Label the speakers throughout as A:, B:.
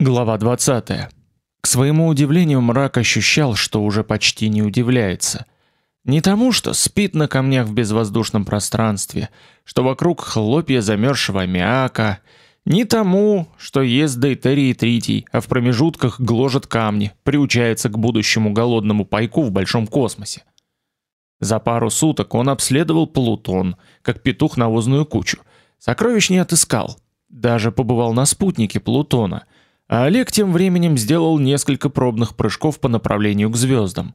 A: Глава 20. К своему удивлению мрак ощущал, что уже почти не удивляется. Не тому, что спит на камнях в безвоздушном пространстве, что вокруг хлопья замерзшего аммиака, не тому, что ест дейтерий тритий, а в промежутках гложет камни, приучается к будущему голодному пайку в большом космосе. За пару суток он обследовал Плутон, как петух навозную кучу. Сокровищ не отыскал. Даже побывал на спутнике Плутона — а Олег тем временем сделал несколько пробных прыжков по направлению к звездам.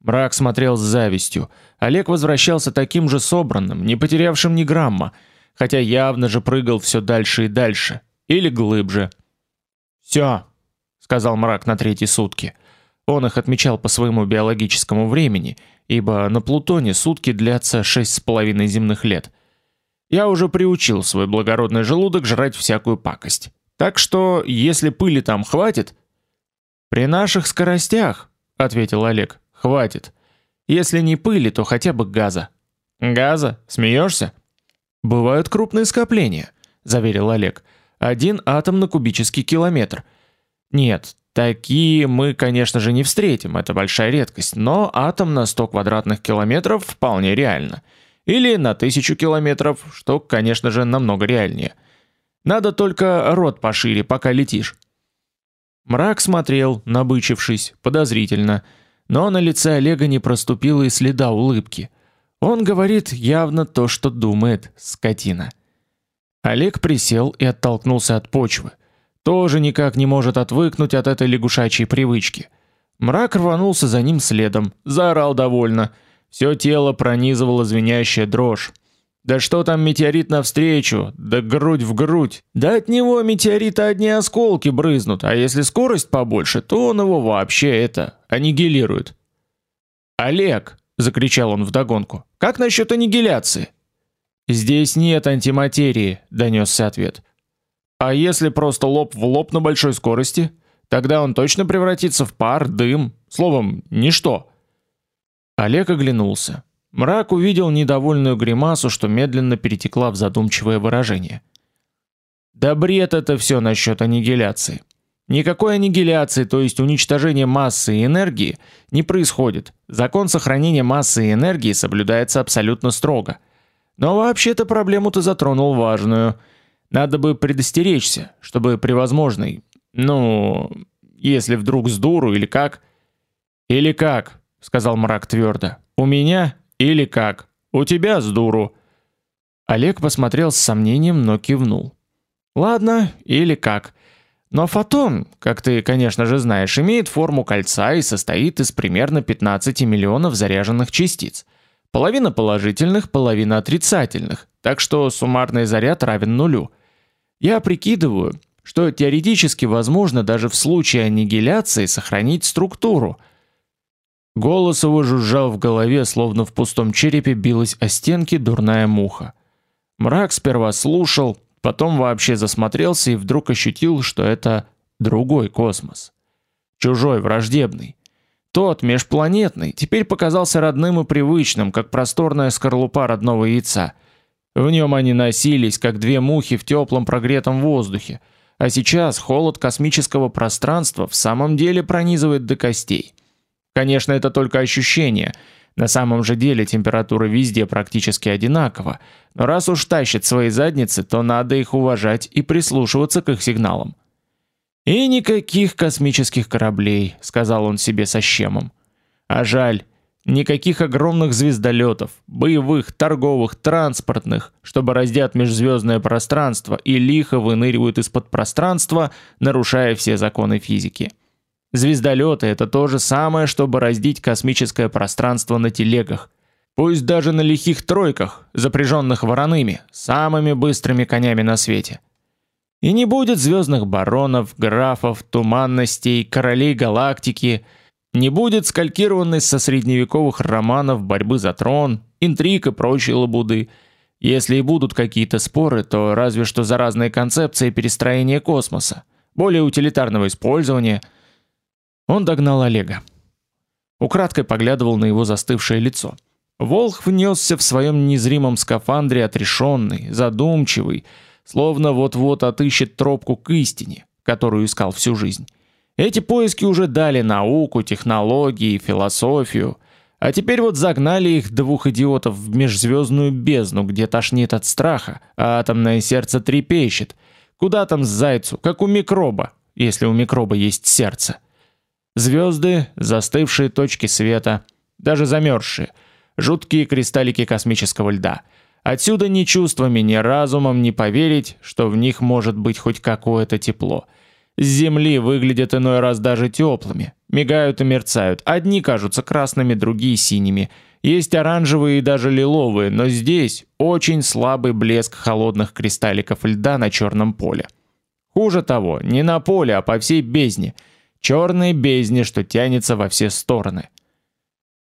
A: Мрак смотрел с завистью. Олег возвращался таким же собранным, не потерявшим ни грамма, хотя явно же прыгал все дальше и дальше, или глубже. Все, сказал Мрак на третьи сутки. Он их отмечал по своему биологическому времени, ибо на Плутоне сутки длятся шесть с половиной земных лет. Я уже приучил свой благородный желудок жрать всякую пакость. Так что, если пыли там хватит, при наших скоростях, ответил Олег. Хватит. Если не пыли, то хотя бы газа. Газа? Смеешься? Бывают крупные скопления, заверил Олег. Один атом на кубический километр. Нет, такие мы, конечно же, не встретим, это большая редкость, но атом на 100 квадратных километров вполне реально. Или на тысячу километров, что, конечно же, намного реальнее. Надо только рот пошире, пока летишь. Мрак смотрел, набычившись, подозрительно, но на лице Олега не проступило и следа улыбки. Он говорит явно то, что думает, скотина. Олег присел и оттолкнулся от почвы. Тоже никак не может отвыкнуть от этой лягушачьей привычки. Мрак рванулся за ним следом, заорал довольно. Все тело пронизывало звенящая дрожь. Да что там метеорит навстречу, да грудь в грудь. Да от него метеорита одни осколки брызнут, а если скорость побольше, то он его вообще это аннигилирует. Олег, закричал он вдогонку. Как насчет аннигиляции? Здесь нет антиматерии, донесся ответ. А если просто лоб в лоб на большой скорости, тогда он точно превратится в пар, дым, словом, ничто. Олег оглянулся. Мрак увидел недовольную гримасу, что медленно перетекла в задумчивое выражение. Да бред это все насчет аннигиляции. Никакой аннигиляции, то есть уничтожения массы и энергии, не происходит. Закон сохранения массы и энергии соблюдается абсолютно строго. Но вообще-то проблему ты затронул важную. Надо бы предостеречься, чтобы при возможной, ну, если вдруг сдуру или как, или как, сказал мрак твердо. У меня или как? У тебя с дуру. Олег посмотрел с сомнением, но кивнул. Ладно, или как? Но фотон, как ты, конечно же, знаешь, имеет форму кольца и состоит из примерно 15 миллионов заряженных частиц. Половина положительных, половина отрицательных. Так что суммарный заряд равен нулю. Я прикидываю, что теоретически возможно даже в случае аннигиляции сохранить структуру, Голос его жужжал в голове, словно в пустом черепе билась о стенки дурная муха. Мрак сперва слушал, потом вообще засмотрелся и вдруг ощутил, что это другой космос. Чужой, враждебный. Тот межпланетный теперь показался родным и привычным, как просторная скорлупа родного яйца. В нем они носились, как две мухи в теплом прогретом воздухе, а сейчас холод космического пространства в самом деле пронизывает до костей. Конечно, это только ощущение. На самом же деле температура везде практически одинакова. Но раз уж тащат свои задницы, то надо их уважать и прислушиваться к их сигналам. И никаких космических кораблей, сказал он себе со щемом. А жаль, никаких огромных звездолетов, боевых, торговых, транспортных, чтобы раздят межзвездное пространство и лихо выныривают из-под пространства, нарушая все законы физики. Звездолеты это то же самое, что бороздить космическое пространство на телегах. Пусть даже на лихих тройках, запряженных вороными, самыми быстрыми конями на свете. И не будет звездных баронов, графов, туманностей, королей галактики, не будет скалькированной со средневековых романов борьбы за трон, интриг и прочей лабуды. Если и будут какие-то споры, то разве что за разные концепции перестроения космоса, более утилитарного использования – он догнал Олега. Украдкой поглядывал на его застывшее лицо. Волх внесся в своем незримом скафандре отрешенный, задумчивый, словно вот-вот отыщет тропку к истине, которую искал всю жизнь. Эти поиски уже дали науку, технологии, философию, а теперь вот загнали их двух идиотов в межзвездную бездну, где тошнит от страха, а атомное сердце трепещет. Куда там зайцу, как у микроба, если у микроба есть сердце. Звезды, застывшие точки света, даже замерзшие, жуткие кристаллики космического льда. Отсюда ни чувствами, ни разумом не поверить, что в них может быть хоть какое-то тепло. С земли выглядят иной раз даже теплыми, мигают и мерцают. Одни кажутся красными, другие синими. Есть оранжевые и даже лиловые, но здесь очень слабый блеск холодных кристалликов льда на черном поле. Хуже того, не на поле, а по всей бездне, черной бездне, что тянется во все стороны.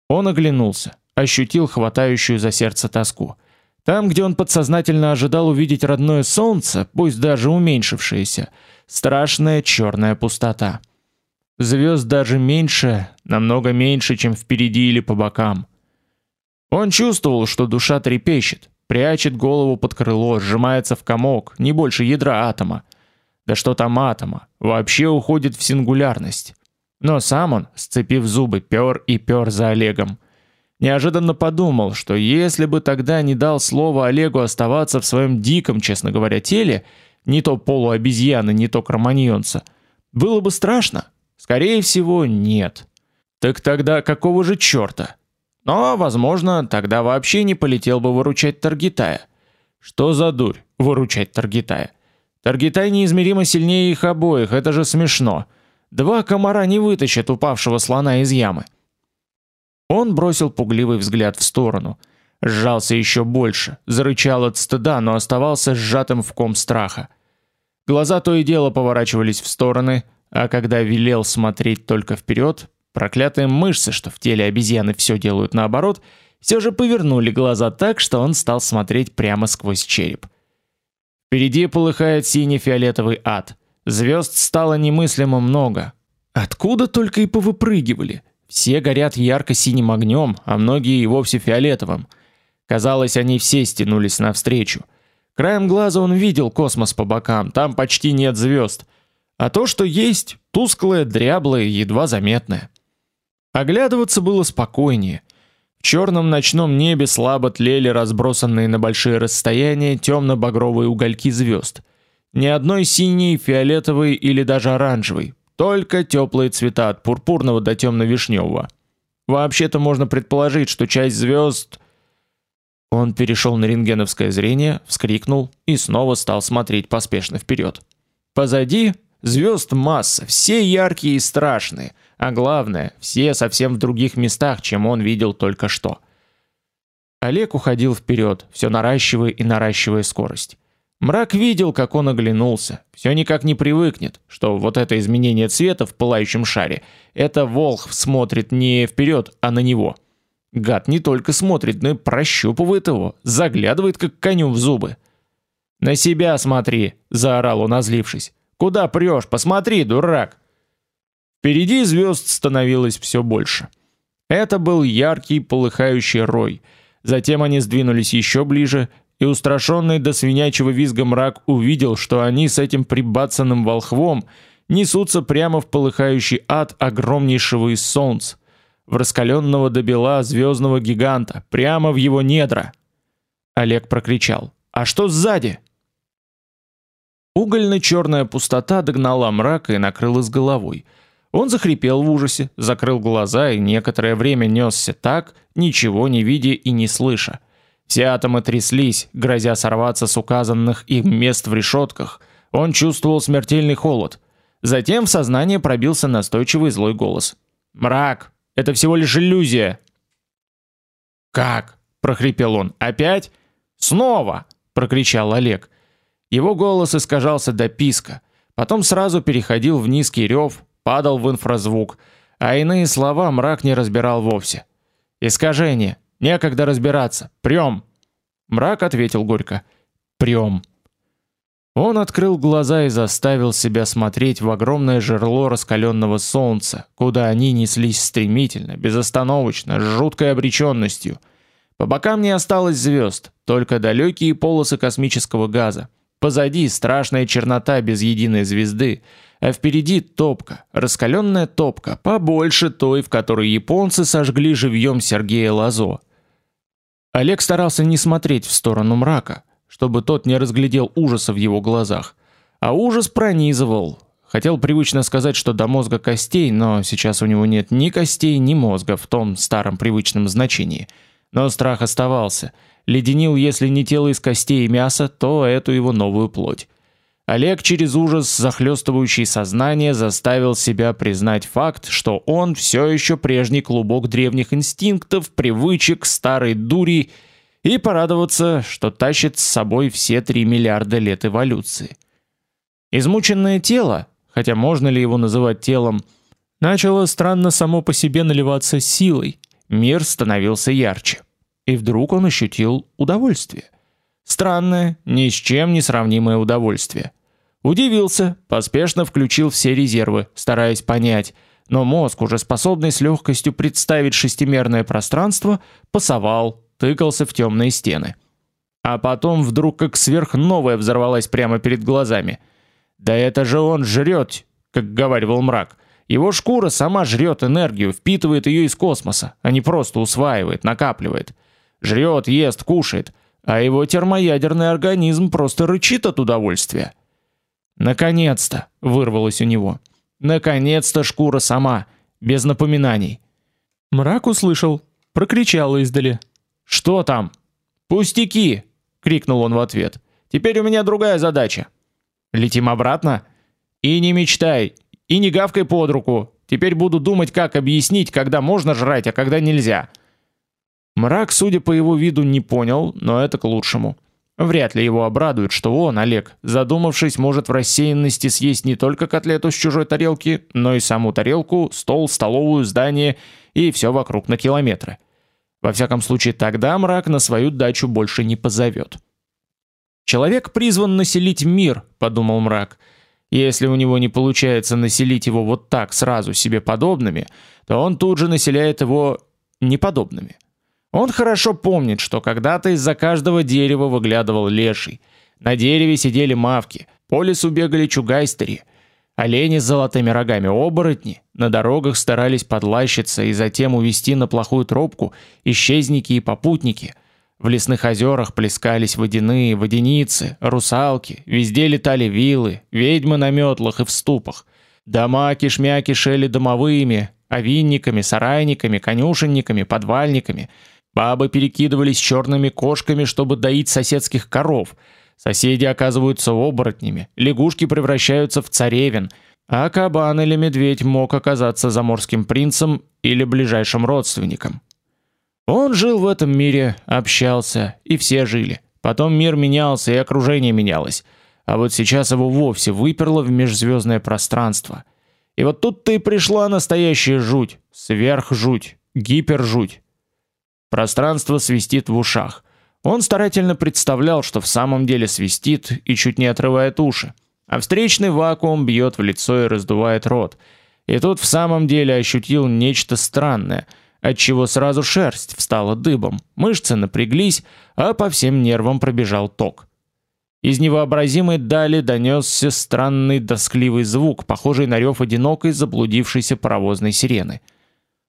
A: Он оглянулся, ощутил хватающую за сердце тоску. Там, где он подсознательно ожидал увидеть родное солнце, пусть даже уменьшившееся, страшная черная пустота. Звезд даже меньше, намного меньше, чем впереди или по бокам. Он чувствовал, что душа трепещет, прячет голову под крыло, сжимается в комок, не больше ядра атома. Да что там атома, вообще уходит в сингулярность. Но сам он, сцепив зубы, пёр и пёр за Олегом. Неожиданно подумал, что если бы тогда не дал слово Олегу оставаться в своем диком, честно говоря, теле, не то полуобезьяны, не то кроманьонца, было бы страшно. Скорее всего, нет. Так тогда какого же чёрта? Но, возможно, тогда вообще не полетел бы выручать Таргитая. Что за дурь выручать Таргитая? Таргитай неизмеримо сильнее их обоих, это же смешно. Два комара не вытащат упавшего слона из ямы. Он бросил пугливый взгляд в сторону, сжался еще больше, зарычал от стыда, но оставался сжатым в ком страха. Глаза то и дело поворачивались в стороны, а когда велел смотреть только вперед, проклятые мышцы, что в теле обезьяны все делают наоборот, все же повернули глаза так, что он стал смотреть прямо сквозь череп. Впереди полыхает сине-фиолетовый ад. Звезд стало немыслимо много. Откуда только и повыпрыгивали? Все горят ярко-синим огнем, а многие и вовсе фиолетовым. Казалось, они все стянулись навстречу. Краем глаза он видел космос по бокам, там почти нет звезд, а то, что есть, тусклое, дряблое, едва заметное. Оглядываться было спокойнее. В черном ночном небе слабо тлели разбросанные на большие расстояния темно-багровые угольки звезд. Ни одной синей, фиолетовой или даже оранжевой, только теплые цвета от пурпурного до темно-вишневого. Вообще-то можно предположить, что часть звезд... Он перешел на рентгеновское зрение, вскрикнул и снова стал смотреть поспешно вперед. Позади звезд масса, все яркие и страшные, а главное, все совсем в других местах, чем он видел только что. Олег уходил вперед, все наращивая и наращивая скорость. Мрак видел, как он оглянулся. Все никак не привыкнет, что вот это изменение цвета в пылающем шаре это волх смотрит не вперед, а на него. Гад не только смотрит, но и прощупывает его, заглядывает как коню в зубы. На себя смотри, заорал он, озлившись. Куда прешь? Посмотри, дурак. Впереди звезд становилось все больше. Это был яркий полыхающий рой. Затем они сдвинулись еще ближе, и устрашенный до свинячьего визга мрак увидел, что они с этим прибацанным волхвом несутся прямо в полыхающий ад огромнейшего из солнц, в раскаленного до бела звездного гиганта, прямо в его недра. Олег прокричал: "А что сзади?" Угольно-черная пустота догнала мрака и накрыла с головой. Он захрипел в ужасе, закрыл глаза и некоторое время несся так, ничего не видя и не слыша. Все атомы тряслись, грозя сорваться с указанных им мест в решетках. Он чувствовал смертельный холод. Затем в сознание пробился настойчивый злой голос. «Мрак! Это всего лишь иллюзия!» «Как?» – прохрипел он. «Опять?» «Снова!» – прокричал Олег. Его голос искажался до писка, потом сразу переходил в низкий рев, падал в инфразвук, а иные слова мрак не разбирал вовсе. «Искажение! Некогда разбираться. Прём. Мрак ответил горько. Прём. Он открыл глаза и заставил себя смотреть в огромное жерло раскаленного солнца, куда они неслись стремительно, безостановочно, с жуткой обречённостью. По бокам не осталось звезд, только далекие полосы космического газа. Позади страшная чернота без единой звезды, а впереди топка, раскаленная топка, побольше той, в которой японцы сожгли живьем Сергея Лазо. Олег старался не смотреть в сторону мрака, чтобы тот не разглядел ужаса в его глазах, а ужас пронизывал. Хотел привычно сказать, что до мозга костей, но сейчас у него нет ни костей, ни мозга в том старом привычном значении. Но страх оставался. Леденил, если не тело из костей и мяса, то эту его новую плоть. Олег через ужас, захлестывающий сознание, заставил себя признать факт, что он все еще прежний клубок древних инстинктов, привычек, старой дури, и порадоваться, что тащит с собой все 3 миллиарда лет эволюции. Измученное тело, хотя можно ли его называть телом, начало странно само по себе наливаться силой. Мир становился ярче. И вдруг он ощутил удовольствие. Странное, ни с чем не сравнимое удовольствие. Удивился, поспешно включил все резервы, стараясь понять, но мозг, уже способный с легкостью представить шестимерное пространство, пасовал, тыкался в темные стены. А потом вдруг как сверхновая взорвалась прямо перед глазами. Да это же он жрет, как говаривал мрак. Его шкура сама жрет энергию, впитывает ее из космоса, а не просто усваивает, накапливает. Жрет, ест, кушает, а его термоядерный организм просто рычит от удовольствия. Наконец-то, вырвалось у него. Наконец-то шкура сама, без напоминаний. Мрак услышал, прокричал издали: "Что там?" "Пустяки", крикнул он в ответ. "Теперь у меня другая задача. Летим обратно? И не мечтай, и не гавкай под руку. Теперь буду думать, как объяснить, когда можно жрать, а когда нельзя". Мрак, судя по его виду, не понял, но это к лучшему. Вряд ли его обрадует, что он, Олег, задумавшись, может в рассеянности съесть не только котлету с чужой тарелки, но и саму тарелку, стол, столовую, здание и все вокруг на километры. Во всяком случае, тогда мрак на свою дачу больше не позовет. Человек призван населить мир, подумал мрак. Если у него не получается населить его вот так сразу себе подобными, то он тут же населяет его неподобными. Он хорошо помнит, что когда-то из-за каждого дерева выглядывал леший. На дереве сидели мавки, по лесу бегали чугайстери, олени с золотыми рогами, оборотни, на дорогах старались подлащиться и затем увести на плохую тропку исчезники и попутники. В лесных озерах плескались водяные, водяницы, русалки, везде летали вилы, ведьмы на метлах и в ступах. Дома кишмя кишели домовыми, овинниками, сарайниками, конюшенниками, подвальниками – Бабы перекидывались черными кошками, чтобы доить соседских коров. Соседи оказываются оборотнями, лягушки превращаются в царевен, а кабан или медведь мог оказаться заморским принцем или ближайшим родственником. Он жил в этом мире, общался, и все жили. Потом мир менялся, и окружение менялось. А вот сейчас его вовсе выперло в межзвездное пространство. И вот тут-то и пришла настоящая жуть, сверхжуть, гипержуть. Пространство свистит в ушах. Он старательно представлял, что в самом деле свистит и чуть не отрывает уши. А встречный вакуум бьет в лицо и раздувает рот. И тут в самом деле ощутил нечто странное, от чего сразу шерсть встала дыбом, мышцы напряглись, а по всем нервам пробежал ток. Из невообразимой дали донесся странный доскливый звук, похожий на рев одинокой заблудившейся паровозной сирены.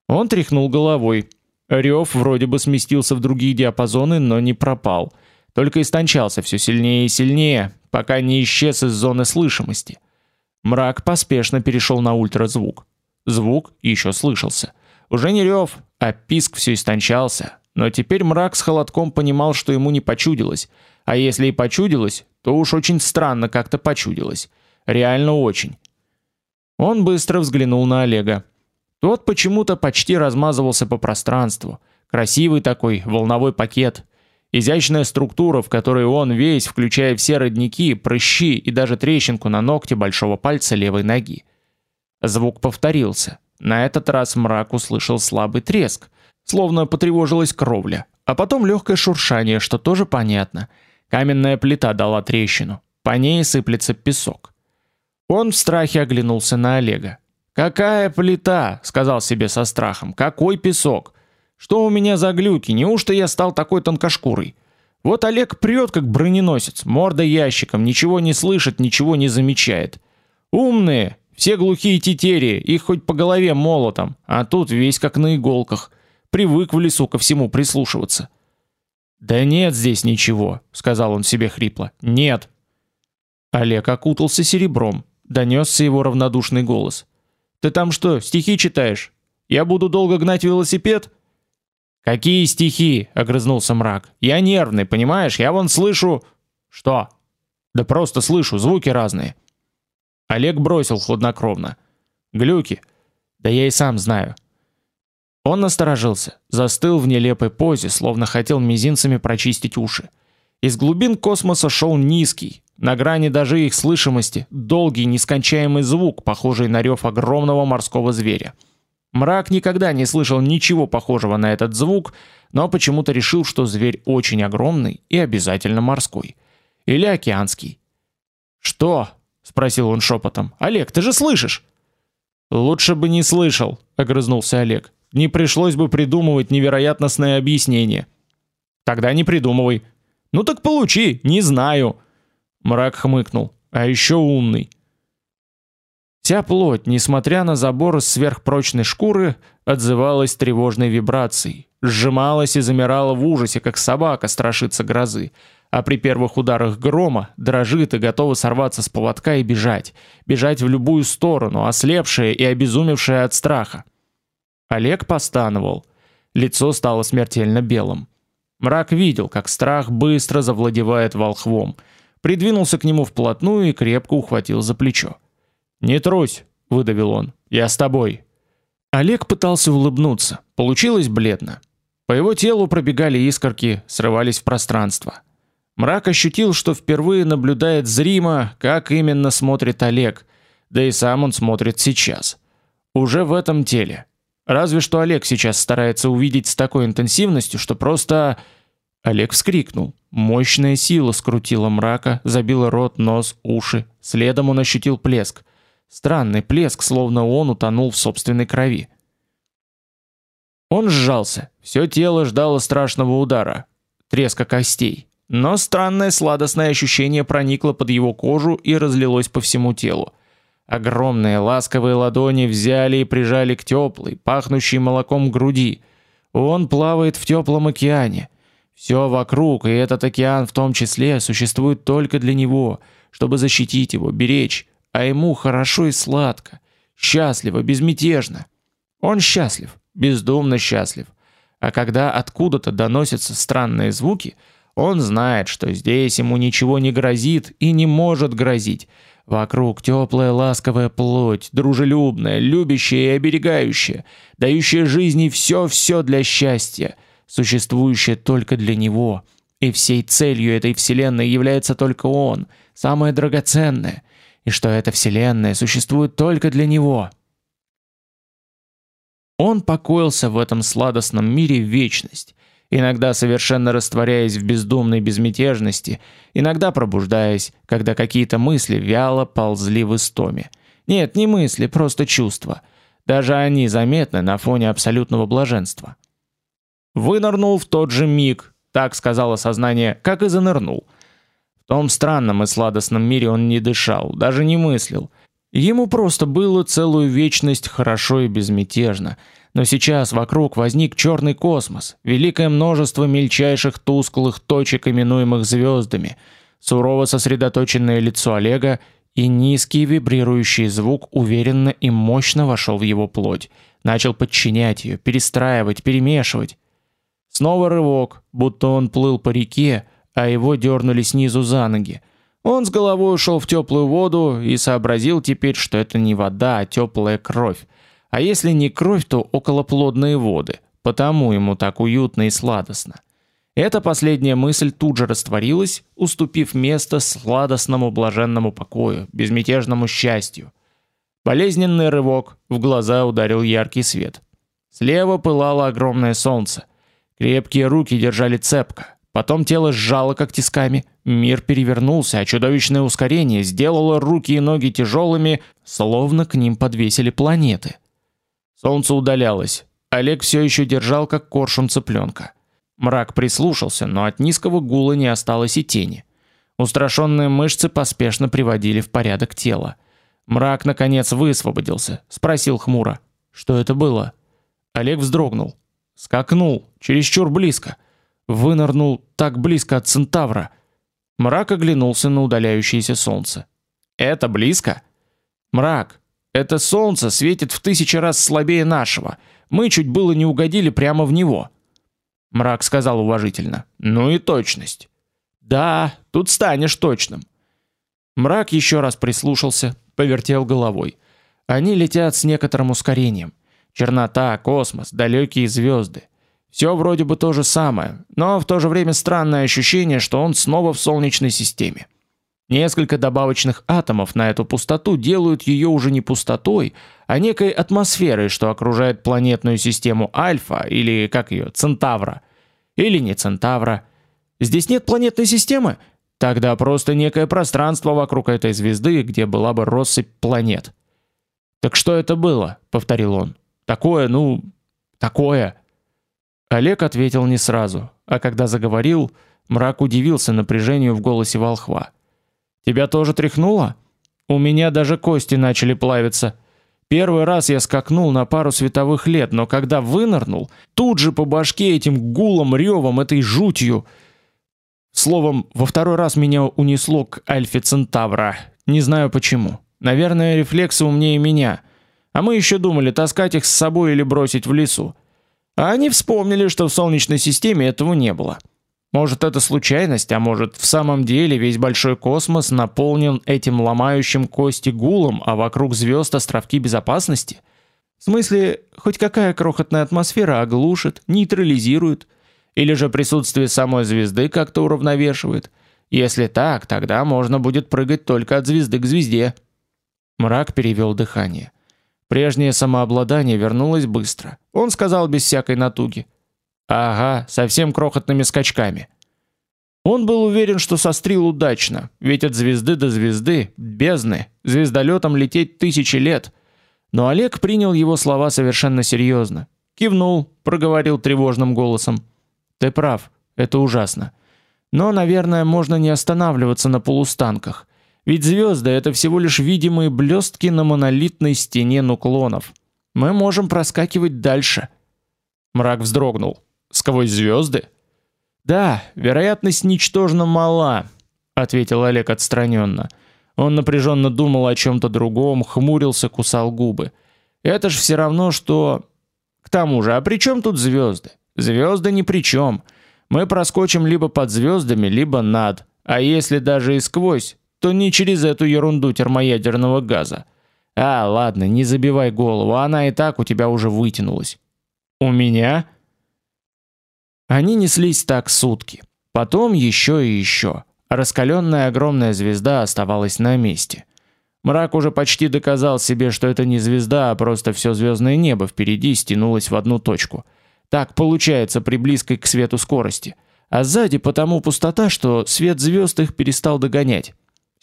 A: Он тряхнул головой. Рев вроде бы сместился в другие диапазоны, но не пропал, только истончался все сильнее и сильнее, пока не исчез из зоны слышимости. Мрак поспешно перешел на ультразвук. Звук еще слышался. Уже не рев, а писк все истончался. Но теперь мрак с холодком понимал, что ему не почудилось. А если и почудилось, то уж очень странно как-то почудилось. Реально очень. Он быстро взглянул на Олега. Тот почему-то почти размазывался по пространству. Красивый такой волновой пакет, изящная структура, в которой он весь, включая все родники, прыщи и даже трещинку на ногте большого пальца левой ноги. Звук повторился. На этот раз мрак услышал слабый треск, словно потревожилась кровля, а потом легкое шуршание, что тоже понятно. Каменная плита дала трещину. По ней сыплется песок. Он в страхе оглянулся на Олега. Какая плита, сказал себе со страхом. Какой песок? Что у меня за глюки? Неужто я стал такой тонкошкурый? Вот Олег прет как броненосец, морда ящиком, ничего не слышит, ничего не замечает. Умные, Все глухие тетери, их хоть по голове молотом, а тут весь как на иголках. Привык в лесу ко всему прислушиваться. Да нет здесь ничего, сказал он себе хрипло. Нет. Олег окутался серебром. Донесся его равнодушный голос. Ты там что, стихи читаешь? Я буду долго гнать велосипед? Какие стихи? огрызнулся мрак. Я нервный, понимаешь? Я вон слышу Что? Да просто слышу звуки разные. Олег бросил хладнокровно: "Глюки. Да я и сам знаю". Он насторожился, застыл в нелепой позе, словно хотел мизинцами прочистить уши. Из глубин космоса шел низкий, на грани даже их слышимости, долгий нескончаемый звук, похожий на рев огромного морского зверя. Мрак никогда не слышал ничего похожего на этот звук, но почему-то решил, что зверь очень огромный и обязательно морской или океанский. Что? спросил он шепотом. Олег, ты же слышишь? Лучше бы не слышал, огрызнулся Олег. Не пришлось бы придумывать невероятностное объяснение. Тогда не придумывай. Ну так получи, не знаю. Мрак хмыкнул. А еще умный. Вся плоть, несмотря на забор из сверхпрочной шкуры, отзывалась тревожной вибрацией, сжималась и замирала в ужасе, как собака страшится грозы а при первых ударах грома дрожит и готова сорваться с поводка и бежать, бежать в любую сторону, ослепшая и обезумевшая от страха. Олег постановал. Лицо стало смертельно белым. Мрак видел, как страх быстро завладевает волхвом. Придвинулся к нему вплотную и крепко ухватил за плечо. "Не трусь", выдавил он. "Я с тобой". Олег пытался улыбнуться. Получилось бледно. По его телу пробегали искорки, срывались в пространство. Мрак ощутил, что впервые наблюдает зримо, как именно смотрит Олег, да и сам он смотрит сейчас. Уже в этом теле. Разве что Олег сейчас старается увидеть с такой интенсивностью, что просто Олег вскрикнул. Мощная сила скрутила мрака, забила рот, нос, уши. Следом он ощутил плеск. Странный плеск, словно он утонул в собственной крови. Он сжался. Все тело ждало страшного удара, треска костей. Но странное сладостное ощущение проникло под его кожу и разлилось по всему телу. Огромные ласковые ладони взяли и прижали к теплой, пахнущей молоком груди. Он плавает в теплом океане. Все вокруг, и этот океан в том числе, существует только для него, чтобы защитить его, беречь, а ему хорошо и сладко, счастливо, безмятежно. Он счастлив, бездумно счастлив. А когда откуда-то доносятся странные звуки, он знает, что здесь ему ничего не грозит и не может грозить. Вокруг теплая ласковая плоть, дружелюбная, любящая и оберегающая, дающая жизни все-все для счастья, существующая только для него. И всей целью этой вселенной является только он, самое драгоценное, и что эта вселенная существует только для него. Он покоился в этом сладостном мире вечность иногда совершенно растворяясь в бездумной безмятежности, иногда пробуждаясь, когда какие-то мысли вяло ползли в истоме. Нет, не мысли, просто чувства. Даже они заметны на фоне абсолютного блаженства. Вынырнул в тот же миг, так сказало сознание, как и занырнул. В том странном и сладостном мире он не дышал, даже не мыслил. Ему просто было целую вечность хорошо и безмятежно но сейчас вокруг возник черный космос, великое множество мельчайших тусклых точек, именуемых звездами, сурово сосредоточенное лицо Олега и низкий вибрирующий звук уверенно и мощно вошел в его плоть, начал подчинять ее, перестраивать, перемешивать. Снова рывок, будто он плыл по реке, а его дернули снизу за ноги. Он с головой ушел в теплую воду и сообразил теперь, что это не вода, а теплая кровь. А если не кровь, то околоплодные воды. Потому ему так уютно и сладостно. Эта последняя мысль тут же растворилась, уступив место сладостному блаженному покою, безмятежному счастью. Болезненный рывок, в глаза ударил яркий свет. Слева пылало огромное солнце. Крепкие руки держали цепко. Потом тело сжало как тисками. Мир перевернулся, а чудовищное ускорение сделало руки и ноги тяжелыми, словно к ним подвесили планеты. Солнце удалялось. Олег все еще держал как коршун цыпленка. Мрак прислушался, но от низкого гула не осталось и тени. Устрашенные мышцы поспешно приводили в порядок тело. Мрак наконец высвободился, спросил хмуро: "Что это было?" Олег вздрогнул, скакнул чересчур близко, вынырнул так близко от Центавра. Мрак оглянулся на удаляющееся солнце. "Это близко?" "Мрак, это солнце светит в тысячи раз слабее нашего. Мы чуть было не угодили прямо в него". Мрак сказал уважительно: "Ну и точность". "Да, тут станешь точным". Мрак еще раз прислушался, повертел головой. Они летят с некоторым ускорением. Чернота, космос, далекие звезды. Все вроде бы то же самое, но в то же время странное ощущение, что он снова в солнечной системе. Несколько добавочных атомов на эту пустоту делают ее уже не пустотой, а некой атмосферой, что окружает планетную систему Альфа или как ее, Центавра, или не Центавра. Здесь нет планетной системы, Тогда просто некое пространство вокруг этой звезды, где была бы россыпь планет. Так что это было? повторил он. Такое, ну, такое. Олег ответил не сразу, а когда заговорил, мрак удивился напряжению в голосе волхва. Тебя тоже тряхнуло? У меня даже кости начали плавиться. Первый раз я скакнул на пару световых лет, но когда вынырнул, тут же по башке этим гулом, ревом, этой жутью Словом, во второй раз меня унесло к Альфе Центавра. Не знаю почему. Наверное, рефлексы умнее меня. А мы еще думали таскать их с собой или бросить в лесу. А они вспомнили, что в солнечной системе этого не было. Может, это случайность, а может, в самом деле весь большой космос наполнен этим ломающим кости гулом, а вокруг звезд островки безопасности? В смысле, хоть какая крохотная атмосфера оглушит, нейтрализирует, или же присутствие самой звезды как-то уравновешивает? Если так, тогда можно будет прыгать только от звезды к звезде. Мрак перевел дыхание. Прежнее самообладание вернулось быстро. Он сказал без всякой натуги: "Ага, совсем крохотными скачками". Он был уверен, что сострил удачно, ведь от звезды до звезды, бездны, звездолетом лететь тысячи лет. Но Олег принял его слова совершенно серьезно. Кивнул, проговорил тревожным голосом: ты прав, это ужасно. Но, наверное, можно не останавливаться на полустанках. Ведь звезды это всего лишь видимые блестки на монолитной стене нуклонов. Мы можем проскакивать дальше. Мрак вздрогнул. Сквозь звезды? Да, вероятность ничтожно мала, ответил Олег отстраненно. Он напряженно думал о чем то другом, хмурился, кусал губы. Это ж все равно что К тому же, а при чем тут звезды? Звезды ни при чем. Мы проскочим либо под звездами, либо над. А если даже и сквозь, то не через эту ерунду термоядерного газа. А, ладно, не забивай голову, она и так у тебя уже вытянулась. У меня? Они неслись так сутки. Потом еще и еще. Раскаленная огромная звезда оставалась на месте. Мрак уже почти доказал себе, что это не звезда, а просто все звездное небо впереди стянулось в одну точку. Так получается при близкой к свету скорости. А сзади потому пустота, что свет звезд их перестал догонять.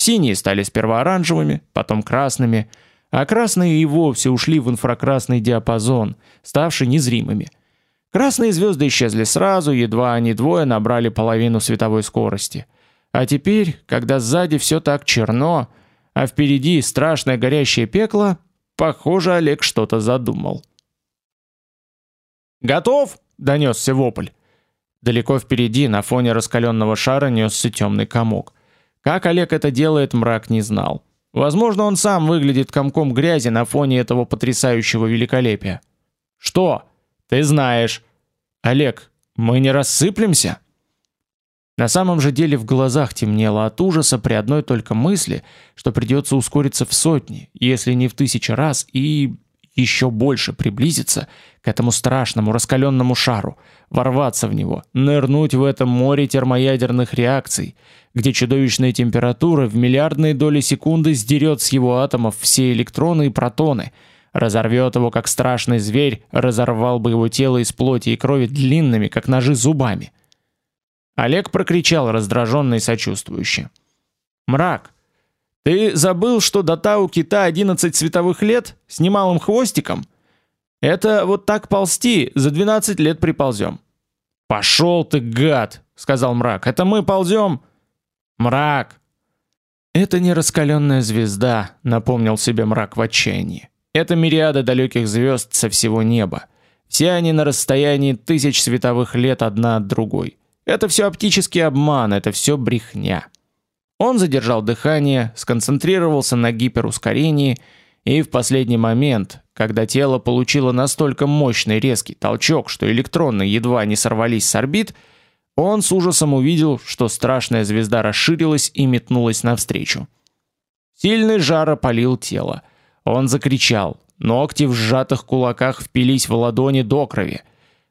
A: Синие стали сперва оранжевыми, потом красными, а красные и вовсе ушли в инфракрасный диапазон, ставший незримыми. Красные звезды исчезли сразу, едва они двое набрали половину световой скорости. А теперь, когда сзади все так черно, а впереди страшное горящее пекло, похоже, Олег что-то задумал. Готов? донесся вопль. Далеко впереди, на фоне раскаленного шара, несся темный комок. Как Олег это делает, мрак не знал. Возможно, он сам выглядит комком грязи на фоне этого потрясающего великолепия. Что? Ты знаешь. Олег, мы не рассыплемся? На самом же деле в глазах темнело от ужаса при одной только мысли, что придется ускориться в сотни, если не в тысячи раз, и еще больше приблизиться к этому страшному раскаленному шару, ворваться в него, нырнуть в это море термоядерных реакций, где чудовищная температура в миллиардные доли секунды сдерет с его атомов все электроны и протоны, разорвет его как страшный зверь, разорвал бы его тело из плоти и крови длинными, как ножи, зубами. Олег прокричал раздраженно и сочувствующе: "Мрак, ты забыл, что до Тау кита 11 световых лет с немалым хвостиком? Это вот так ползти, за 12 лет приползем. Пошел ты, гад, сказал мрак. Это мы ползем. Мрак. Это не раскаленная звезда, напомнил себе мрак в отчаянии. Это мириады далеких звезд со всего неба. Все они на расстоянии тысяч световых лет одна от другой. Это все оптический обман, это все брехня. Он задержал дыхание, сконцентрировался на гиперускорении, и в последний момент, когда тело получило настолько мощный резкий толчок, что электроны едва не сорвались с орбит, он с ужасом увидел, что страшная звезда расширилась и метнулась навстречу. Сильный жар опалил тело. Он закричал. Ногти в сжатых кулаках впились в ладони до крови.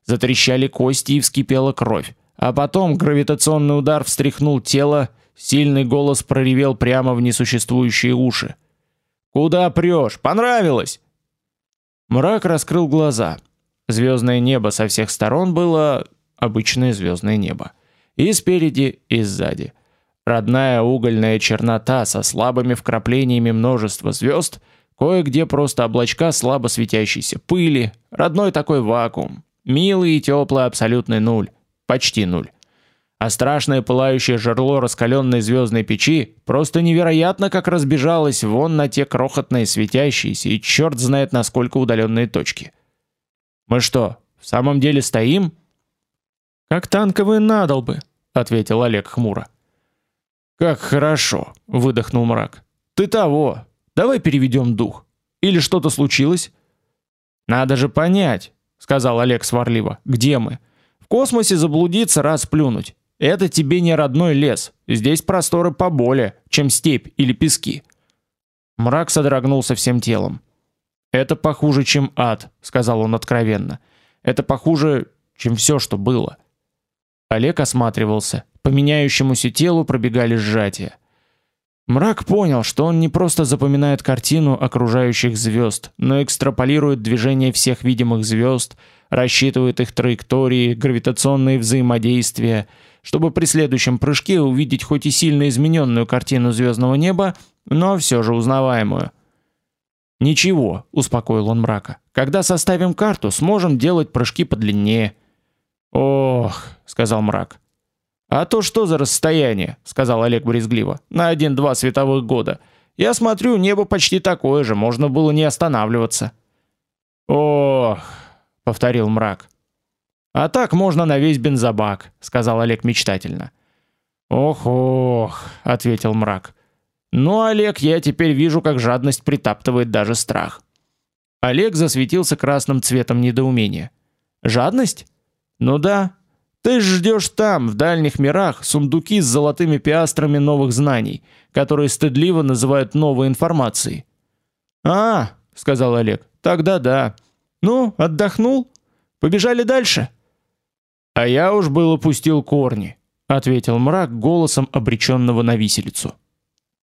A: Затрещали кости и вскипела кровь. А потом гравитационный удар встряхнул тело, сильный голос проревел прямо в несуществующие уши. Куда прешь? Понравилось? Мрак раскрыл глаза. Звездное небо со всех сторон было обычное звездное небо. И спереди, и сзади. Родная угольная чернота со слабыми вкраплениями множества звезд, кое-где просто облачка слабо светящейся пыли, родной такой вакуум, милый и теплый абсолютный нуль, почти нуль. А страшное пылающее жерло раскаленной звездной печи просто невероятно как разбежалось вон на те крохотные светящиеся и черт знает насколько удаленные точки. Мы что, в самом деле стоим? Как танковые надолбы, ответил Олег хмуро. Как хорошо, выдохнул мрак. Ты того. Давай переведем дух. Или что-то случилось? Надо же понять, сказал Олег сварливо. Где мы? В космосе заблудиться раз плюнуть. Это тебе не родной лес. Здесь просторы поболее, чем степь или пески. Мрак содрогнулся всем телом. Это похуже, чем ад, сказал он откровенно. Это похуже, чем все, что было. Олег осматривался. По меняющемуся телу пробегали сжатия. Мрак понял, что он не просто запоминает картину окружающих звезд, но экстраполирует движение всех видимых звезд, рассчитывает их траектории, гравитационные взаимодействия, чтобы при следующем прыжке увидеть хоть и сильно измененную картину звездного неба, но все же узнаваемую. Ничего, успокоил он мрака. Когда составим карту, сможем делать прыжки подлиннее. Ох, сказал мрак. А то что за расстояние, сказал Олег брезгливо. На один-два световых года. Я смотрю, небо почти такое же, можно было не останавливаться. Ох, повторил мрак. А так можно на весь бензобак, сказал Олег мечтательно. Ох, ох, ответил мрак. Ну, Олег, я теперь вижу, как жадность притаптывает даже страх. Олег засветился красным цветом недоумения. Жадность? Ну да. Ты ждешь там, в дальних мирах, сундуки с золотыми пиастрами новых знаний, которые стыдливо называют новой информацией. А, сказал Олег. Тогда да. Ну, отдохнул? Побежали дальше. А я уж было пустил корни, ответил мрак голосом обреченного на виселицу.